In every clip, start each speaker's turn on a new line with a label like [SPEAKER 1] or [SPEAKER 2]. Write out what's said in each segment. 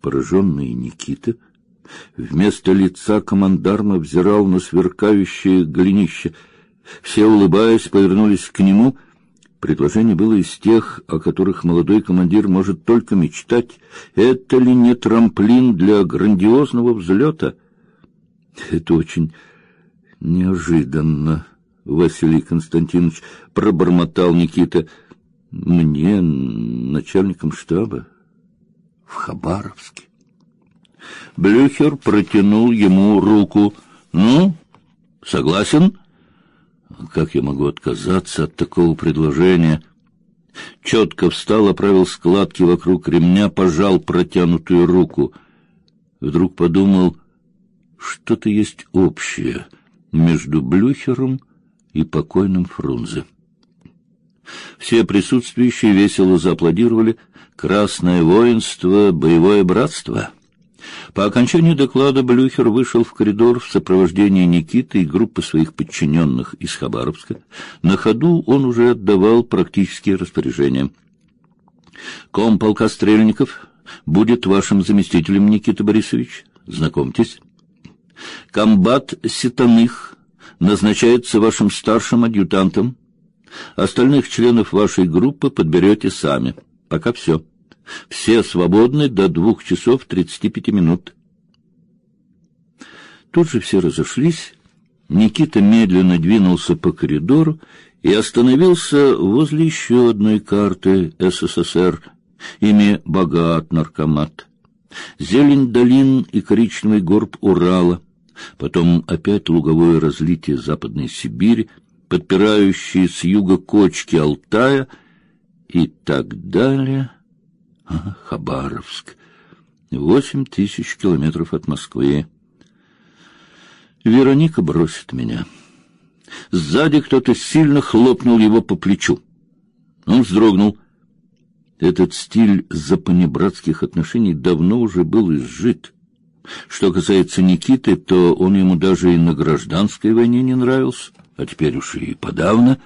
[SPEAKER 1] Пораженный Никита вместо лица командарма взирал на сверкающее голенище. Все, улыбаясь, повернулись к нему. Предложение было из тех, о которых молодой командир может только мечтать. Это ли не трамплин для грандиозного взлета? Это очень неожиданно, Василий Константинович пробормотал Никита. Мне начальником штаба в Хабаровске. Блюхер протянул ему руку. Ну, согласен? Как я могу отказаться от такого предложения? Четко встал, оправил складки вокруг ремня, пожал протянутую руку. Вдруг подумал, что-то есть общее между Блюхером и покойным Фрунзе. Все присутствующие весело зааплодировали. Красное воинство, боевое братство. По окончании доклада Блюхер вышел в коридор в сопровождении Никиты и группы своих подчиненных из Хабаровска. На ходу он уже отдавал практические распоряжения. Комполка Стрельников будет вашим заместителем, Никита Борисович. Знакомьтесь. Комбат Ситаных назначается вашим старшим адъютантом. Остальных членов вашей группы подберете сами. Пока все. Все свободны до двух часов тридцати пяти минут. Тут же все разошлись. Никита медленно двинулся по коридору и остановился возле еще одной карты СССР. Ими богат наркомат. Зелень долин и коричневый горб Урала — потом опять луговое разлитие Западной Сибири, подпирающие с юга кочки Алтая и так далее. Хабаровск. Восемь тысяч километров от Москвы. Вероника бросит меня. Сзади кто-то сильно хлопнул его по плечу. Он вздрогнул. Этот стиль запанибратских отношений давно уже был изжит. Что касается Никиты, то он ему даже и на гражданской войне не нравился, а теперь уж и подавно,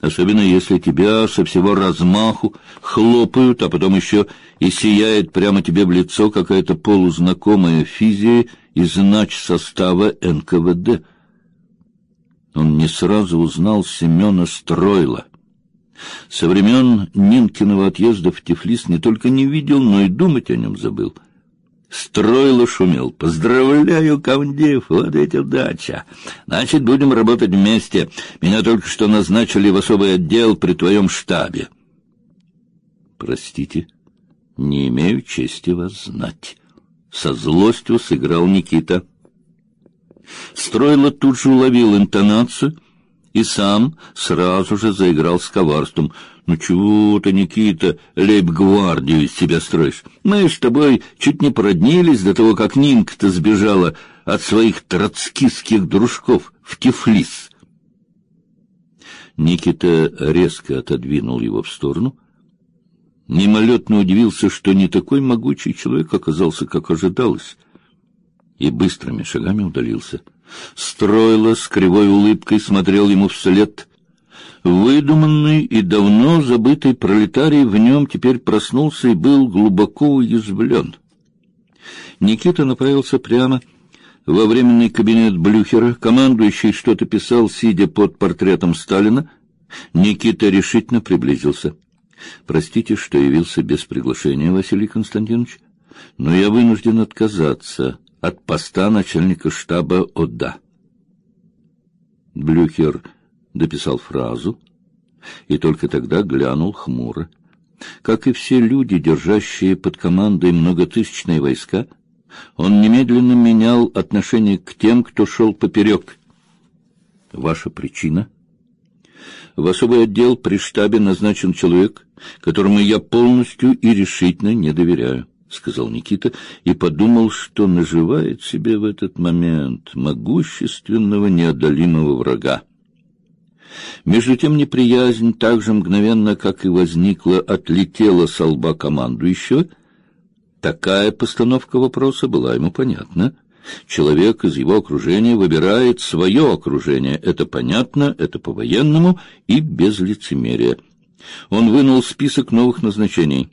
[SPEAKER 1] особенно если тебя со всего размаху хлопают, а потом еще и сияет прямо тебе в лицо какая-то полузнакомая физия из нач состава НКВД. Он не сразу узнал Семена Стройла. Со времен Нинкиного отъезда в Тифлис не только не видел, но и думать о нем забыл — Стройло шумел. Поздравляю, комдив, вот эти удача. Значит, будем работать вместе. Меня только что назначили в особый отдел при твоем штабе. Простите, не имею чести вас знать. Со злостью сыграл Никита. Стройло тут же уловил интонацию и сам сразу же заиграл с коварством. Ну чего ты, Никита, лейб-гвардию из себя строишь? Мы с тобой чуть не породнились до того, как Нинка-то сбежала от своих троцкистских дружков в Тифлис. Никита резко отодвинул его в сторону. Мимолетно удивился, что не такой могучий человек оказался, как ожидалось, и быстрыми шагами удалился. Стройло с кривой улыбкой смотрел ему вслед — Выдуманный и давно забытый пролетарий в нем теперь проснулся и был глубоко уязвлен. Никита направился прямо во временный кабинет Блюхера. Командующий что-то писал, сидя под портретом Сталина. Никита решительно приблизился. Простите, что явился без приглашения, Василий Константинович, но я вынужден отказаться от поста начальника штаба ОДА. Блюхер дописал фразу и только тогда глянул хмуро. Как и все люди, держащие под командой многотысячные войска, он немедленно менял отношение к тем, кто шел поперек. Ваша причина? В особый отдел при штабе назначен человек, которому я полностью и решительно не доверяю, сказал Никита и подумал, что наживает себе в этот момент могущественного неодолимого врага. Между тем неприязнь так же мгновенно, как и возникла, отлетела с лба командующего. Такая постановка вопроса была ему понятна. Человек из его окружения выбирает свое окружение. Это понятно, это по-военному и без лицемерия. Он вынул список новых назначений.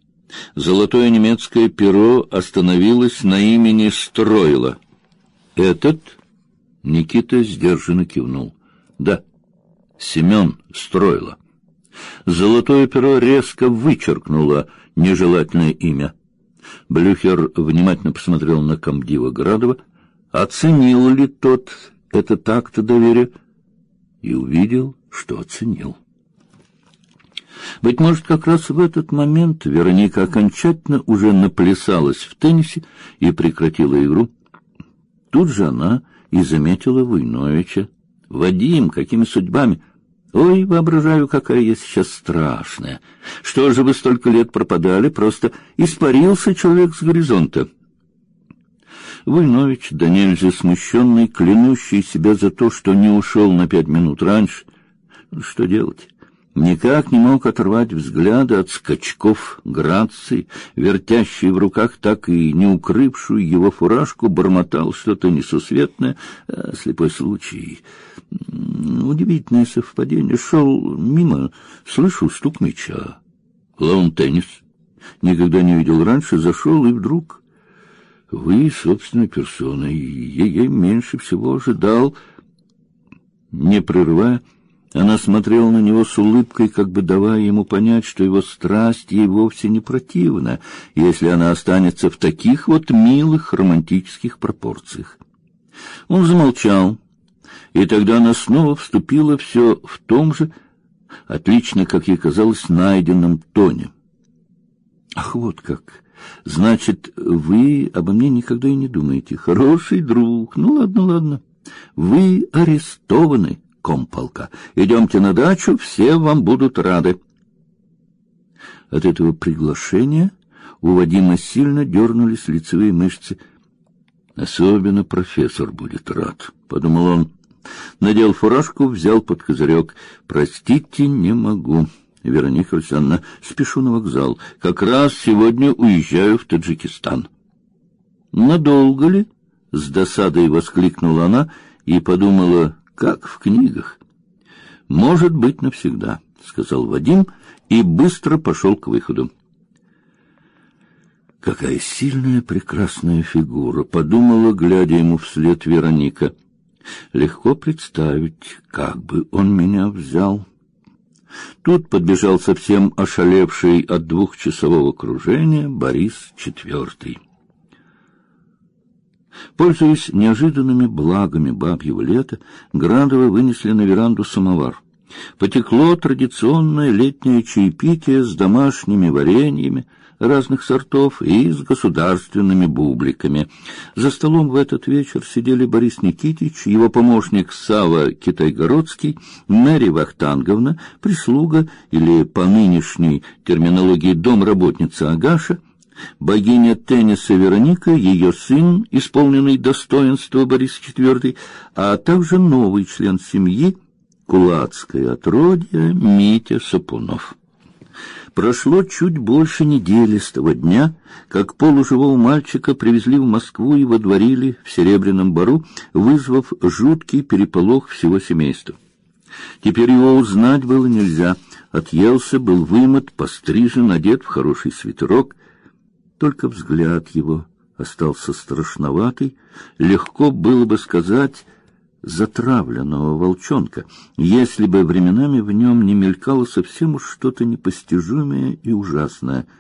[SPEAKER 1] Золотое немецкое перо остановилось на имени Строила. Этот Никита сдержанно кивнул. Да, Семен Строила. Золотое перо резко вычеркнуло нежелательное имя. Блюхер внимательно посмотрел на комдива Градова, оценил ли тот это так-то доверие, и увидел, что оценил. Быть может, как раз в этот момент Вероника окончательно уже наплясалась в теннисе и прекратила игру. Тут же она и заметила Войновича. «Вадим, какими судьбами?» Ой, воображаю, какая я сейчас страшная. Что же вы столько лет пропадали? Просто испарился человек с горизонта. Войнович, да нельзя смущенный, клянущий себя за то, что не ушел на пять минут раньше. Что делать? Никак не мог оторвать взгляда от скачков Грации, вертящей в руках так и не укрывшую его фуражку, бормотал что-то несусветное, а, слепой случай. Удивительное совпадение. Шел мимо, слышу стук мяча. Лаун-теннис. Никогда не видел раньше, зашел и вдруг... Вы, собственной персоной, ей меньше всего ожидал, не прерывая, она смотрела на него с улыбкой, как бы давая ему понять, что его страсть ей вовсе не противна, если она останется в таких вот милых романтических пропорциях. Он замолчал, и тогда она снова вступила все в том же, отлично, как ей казалось, найденном тоне. Ах, вот как. Значит, вы обо мне никогда и не думаете. Хороший друг. Ну ладно, ладно. Вы арестованы комполка. Идемте на дачу, все вам будут рады. От этого приглашения у Вадима сильно дернулись лицевые мышцы. Особенно профессор будет рад, подумал он. Надел фуражку, взял под козырек. Простите, не могу. Вероника Александровна, спешу на вокзал. Как раз сегодня уезжаю в Таджикистан. Надолго ли? С досадой воскликнула она и подумала, как в книгах. Может быть, навсегда, сказал Вадим и быстро пошел к выходу. Какая сильная, прекрасная фигура, подумала, глядя ему вслед Вероника. Легко представить, как бы он меня взял. Тут подбежал совсем ошалевший от двухчасового кружения Борис IV. Пользуясь неожиданными благами бабьего лета, Градовы вынесли на веранду самовар. Потекло традиционное летнее чаепитие с домашними вареньями разных сортов и с государственными бубликами. За столом в этот вечер сидели Борис Никитич, его помощник Сава Китайгородский, Мэри Вахтанговна, прислуга или по нынешней терминологии домработница Агаша, богиня тенниса Вероника, ее сын, исполненный достоинства Борис IV, а также новый член семьи, кулацкое отродье Митя Сапунов. Прошло чуть больше недели с того дня, как полуживого мальчика привезли в Москву и водворили в Серебряном бару, вызвав жуткий переполох всего семейства. Теперь его узнать было нельзя. Отъелся, был вымыт, пострижен, одет в хороший свитерок — только взгляд его остался страшноватый, легко было бы сказать затравленного волчонка, если бы временами в нем не мелькало совсем уж что-то непостижимое и ужасное —